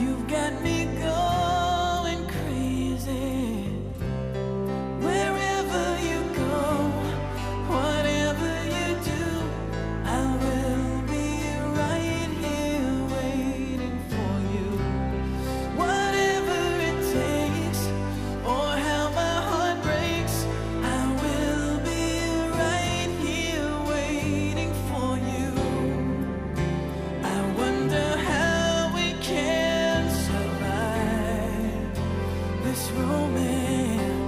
You've got me going. this romance.